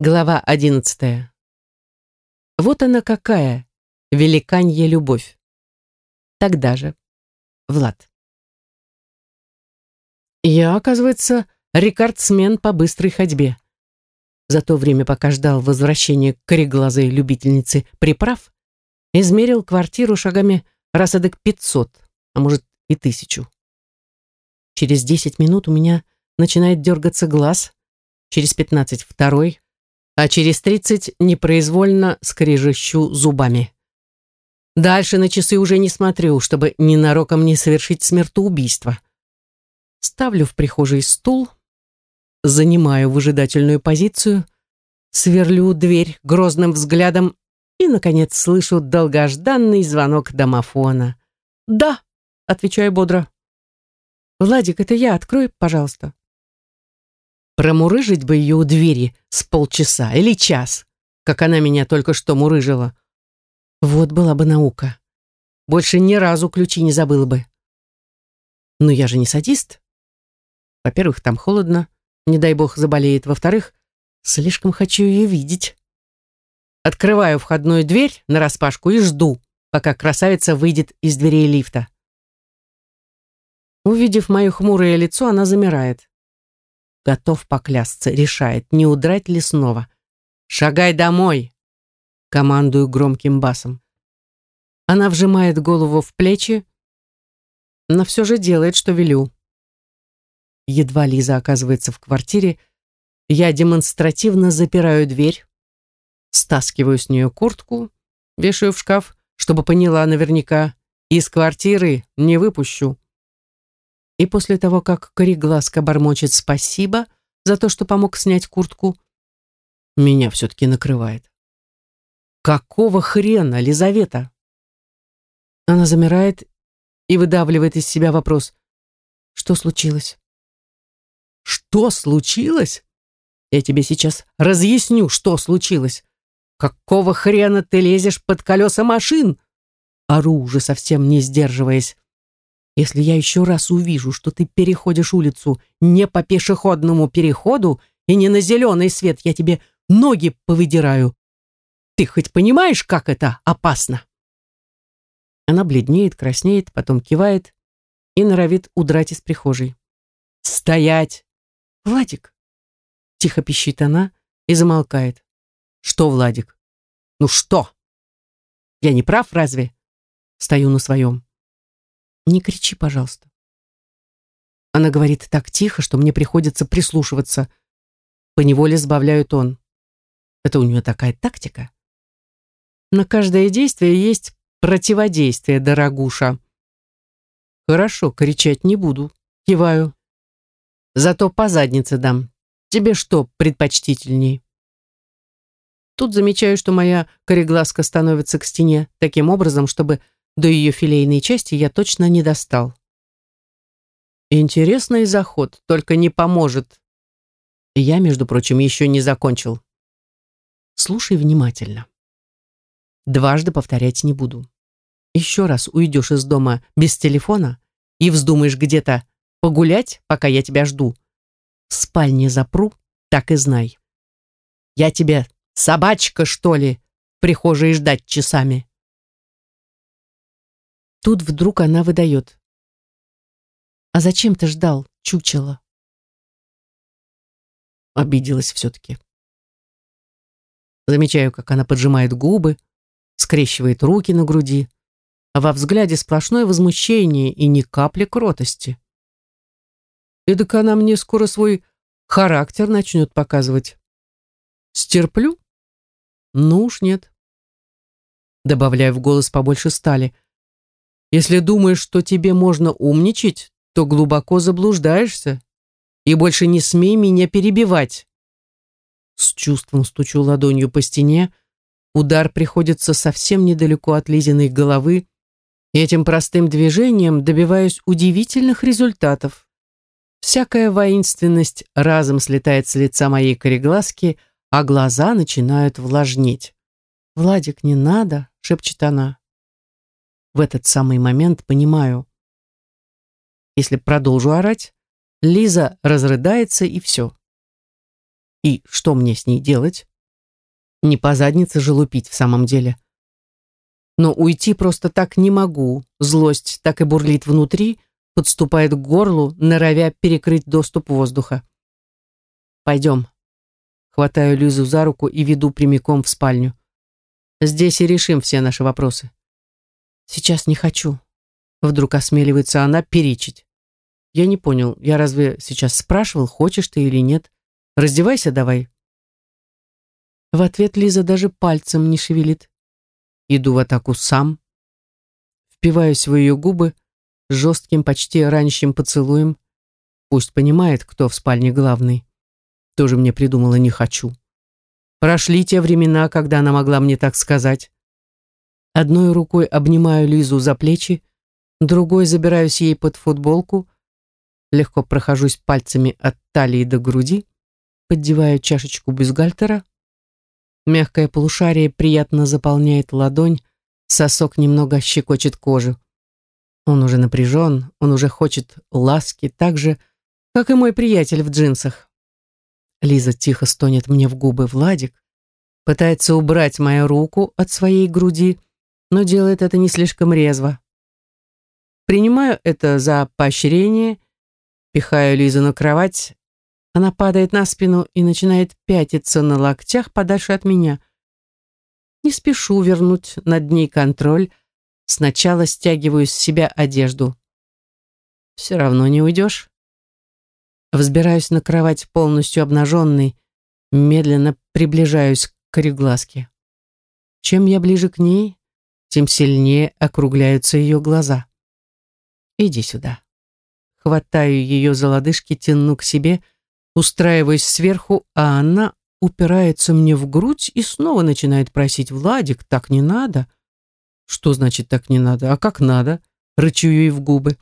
Глава одиннадцатая. Вот она какая, великанья любовь. Тогда же. Влад. Я, оказывается, рекордсмен по быстрой ходьбе. За то время, пока ждал возвращения кореглазой любительницы приправ, измерил квартиру шагами раз эдак пятьсот, а может и тысячу. Через десять минут у меня начинает дергаться глаз, через пятнадцать второй, а через тридцать непроизвольно скрежещу зубами. Дальше на часы уже не смотрю, чтобы ненароком не совершить смертоубийство. Ставлю в прихожей стул, занимаю выжидательную позицию, сверлю дверь грозным взглядом и, наконец, слышу долгожданный звонок домофона. «Да», — отвечаю бодро. «Владик, это я, открой, пожалуйста». Промурыжить бы ее у двери с полчаса или час, как она меня только что мурыжила. Вот была бы наука. Больше ни разу ключи не забыла бы. Но я же не садист. Во-первых, там холодно, не дай бог заболеет. Во-вторых, слишком хочу ее видеть. Открываю входную дверь нараспашку и жду, пока красавица выйдет из дверей лифта. Увидев мое хмурое лицо, она замирает. Готов поклясться, решает, не удрать ли снова. «Шагай домой!» Командую громким басом. Она вжимает голову в плечи, но все же делает, что велю. Едва Лиза оказывается в квартире, я демонстративно запираю дверь, стаскиваю с нее куртку, вешаю в шкаф, чтобы поняла наверняка, из квартиры не выпущу. И после того, как Корегласка бормочет спасибо за то, что помог снять куртку, меня все-таки накрывает. Какого хрена, Лизавета? Она замирает и выдавливает из себя вопрос. Что случилось? Что случилось? Я тебе сейчас разъясню, что случилось. Какого хрена ты лезешь под колеса машин? Ору уже совсем не сдерживаясь. Если я еще раз увижу, что ты переходишь улицу не по пешеходному переходу и не на зеленый свет, я тебе ноги повыдираю. Ты хоть понимаешь, как это опасно?» Она бледнеет, краснеет, потом кивает и норовит удрать из прихожей. «Стоять!» «Владик!» Тихо пищит она и замолкает. «Что, Владик?» «Ну что?» «Я не прав, разве?» Стою на своем. Не кричи, пожалуйста. Она говорит так тихо, что мне приходится прислушиваться. Поневоле сбавляю тон. Это у нее такая тактика. На каждое действие есть противодействие, дорогуша. Хорошо, кричать не буду. Киваю. Зато по заднице дам. Тебе что предпочтительней? Тут замечаю, что моя кореглазка становится к стене таким образом, чтобы до ее филейной части я точно не достал. Интересный заход, только не поможет. Я, между прочим, еще не закончил. Слушай внимательно. Дважды повторять не буду. Еще раз уйдешь из дома без телефона и вздумаешь где-то погулять, пока я тебя жду. В спальне запру, так и знай. Я тебе собачка, что ли, в прихожей ждать часами. Тут вдруг она выдает. «А зачем ты ждал, чучело?» Обиделась все-таки. Замечаю, как она поджимает губы, скрещивает руки на груди, а во взгляде сплошное возмущение и ни капли кротости. Эдак она мне скоро свой характер начнет показывать. Стерплю? Ну уж нет. Добавляю в голос побольше стали — если думаешь, что тебе можно умничать, то глубоко заблуждаешься. И больше не смей меня перебивать. С чувством стучу ладонью по стене. Удар приходится совсем недалеко от Лизиной головы. И этим простым движением добиваюсь удивительных результатов. Всякая воинственность разом слетает с лица моей кореглазки, а глаза начинают влажнеть. «Владик, не надо!» — шепчет она в этот самый момент понимаю. Если продолжу орать, Лиза разрыдается и все. И что мне с ней делать? Не по заднице же лупить в самом деле. Но уйти просто так не могу. Злость так и бурлит внутри, подступает к горлу, норовя перекрыть доступ воздуха. «Пойдем». Хватаю Лизу за руку и веду прямиком в спальню. Здесь и решим все наши вопросы. Сейчас не хочу. Вдруг осмеливается она перечить. Я не понял, я разве сейчас спрашивал, хочешь ты или нет? Раздевайся давай. В ответ Лиза даже пальцем не шевелит. Иду в атаку сам. Впиваюсь в ее губы, жестким, почти ранящим поцелуем. Пусть понимает, кто в спальне главный. Тоже мне придумала «не хочу». Прошли те времена, когда она могла мне так сказать. Одной рукой обнимаю Лизу за плечи, другой забираюсь ей под футболку, легко прохожусь пальцами от талии до груди, поддеваю чашечку бюстгальтера. Мягкое полушарие приятно заполняет ладонь, сосок немного щекочет кожу. Он уже напряжен, он уже хочет ласки, так же, как и мой приятель в джинсах. Лиза тихо стонет мне в губы Владик, пытается убрать мою руку от своей груди, но делает это не слишком резво. Принимаю это за поощрение, пихаю Лизу на кровать, она падает на спину и начинает пятиться на локтях подальше от меня. Не спешу вернуть над ней контроль, Сначала стягиваю с себя одежду. Все равно не уйдешь. Взбираюсь на кровать полностью обнаженный, медленно приближаюсь к кореглазке. Чем я ближе к ней, тем сильнее округляются ее глаза. Иди сюда. Хватаю ее за лодыжки, тяну к себе, устраиваюсь сверху, а она упирается мне в грудь и снова начинает просить «Владик, так не надо». Что значит так не надо? А как надо? Рычу ей в губы.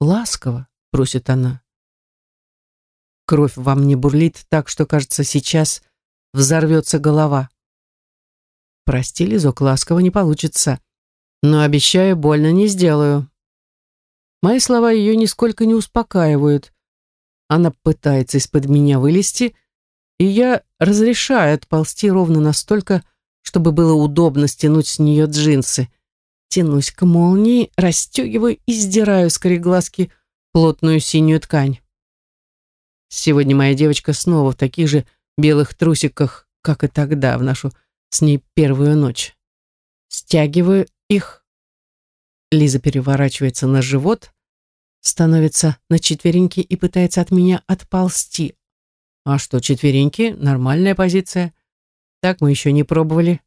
Ласково, просит она. Кровь во мне бурлит так, что, кажется, сейчас взорвется голова. Прости, Лизок, ласково не получится. Но обещаю, больно не сделаю. Мои слова ее нисколько не успокаивают. Она пытается из-под меня вылезти, и я разрешаю отползти ровно настолько, чтобы было удобно стянуть с нее джинсы. Тянусь к молнии, расстегиваю и сдираю с кореглазки плотную синюю ткань. Сегодня моя девочка снова в таких же белых трусиках, как и тогда, в нашу с ней первую ночь. Стягиваю их. Лиза переворачивается на живот, становится на четвереньки и пытается от меня отползти. А что, четвереньки? Нормальная позиция. Так мы еще не пробовали.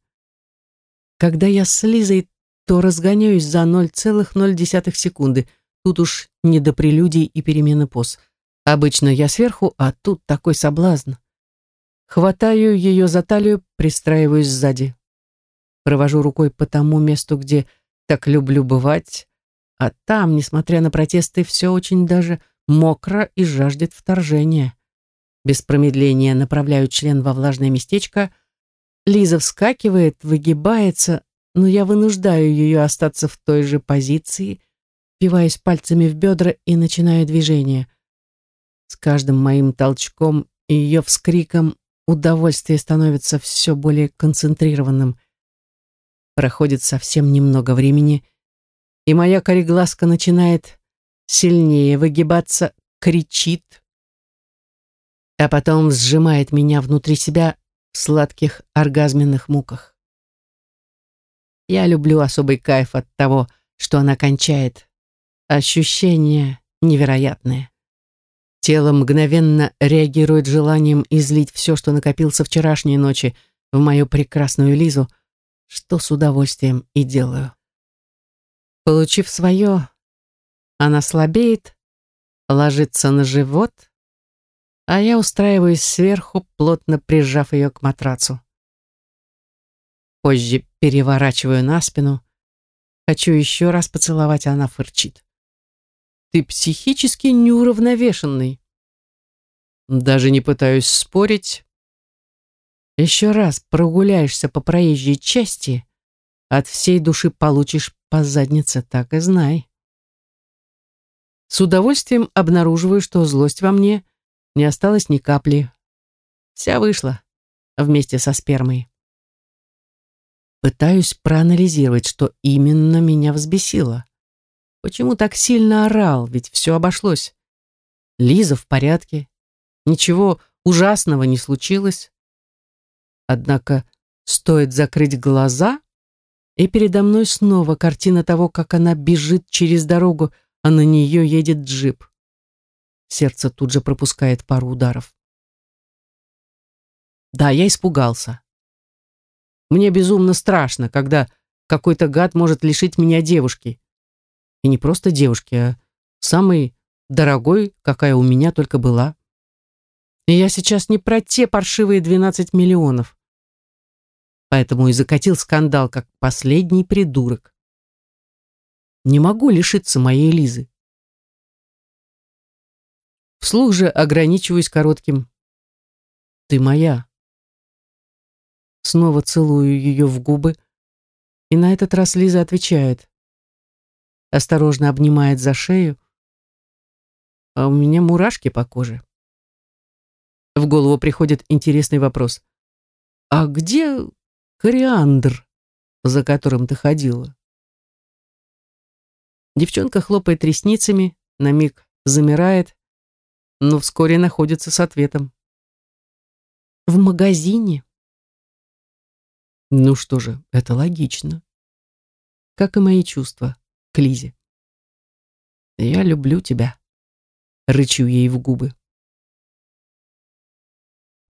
Когда я с Лизой, то разгоняюсь за 0,0 секунды. Тут уж не до прелюдий и перемены поз. Обычно я сверху, а тут такой соблазн. Хватаю ее за талию, пристраиваюсь сзади. Провожу рукой по тому месту, где так люблю бывать, а там, несмотря на протесты, все очень даже мокро и жаждет вторжения. Без промедления направляю член во влажное местечко — Лиза вскакивает, выгибается, но я вынуждаю ее остаться в той же позиции, впиваясь пальцами в бедра и начинаю движение. С каждым моим толчком и ее вскриком удовольствие становится все более концентрированным. Проходит совсем немного времени, и моя кореглазка начинает сильнее выгибаться, кричит, а потом сжимает меня внутри себя в сладких оргазменных муках. Я люблю особый кайф от того, что она кончает. Ощущение невероятное. Тело мгновенно реагирует желанием излить все, что накопил со вчерашней ночи в мою прекрасную Лизу, что с удовольствием и делаю. Получив свое, она слабеет, ложится на живот, а я устраиваюсь сверху, плотно прижав ее к матрацу. Позже переворачиваю на спину. Хочу еще раз поцеловать, а она фырчит. Ты психически неуравновешенный. Даже не пытаюсь спорить. Еще раз прогуляешься по проезжей части, от всей души получишь по заднице, так и знай. С удовольствием обнаруживаю, что злость во мне не осталось ни капли. Вся вышла вместе со спермой. Пытаюсь проанализировать, что именно меня взбесило. Почему так сильно орал, ведь все обошлось. Лиза в порядке, ничего ужасного не случилось. Однако стоит закрыть глаза, и передо мной снова картина того, как она бежит через дорогу, а на нее едет джип. Сердце тут же пропускает пару ударов. Да, я испугался. Мне безумно страшно, когда какой-то гад может лишить меня девушки. И не просто девушки, а самой дорогой, какая у меня только была. И я сейчас не про те паршивые 12 миллионов. Поэтому и закатил скандал, как последний придурок. Не могу лишиться моей Лизы. Вслух же ограничиваюсь коротким «Ты моя». Снова целую ее в губы, и на этот раз Лиза отвечает. Осторожно обнимает за шею, а у меня мурашки по коже. В голову приходит интересный вопрос. «А где кориандр, за которым ты ходила?» Девчонка хлопает ресницами, на миг замирает, но вскоре находится с ответом. «В магазине». Ну что же, это логично. Как и мои чувства к Лизе. «Я люблю тебя», — рычу ей в губы.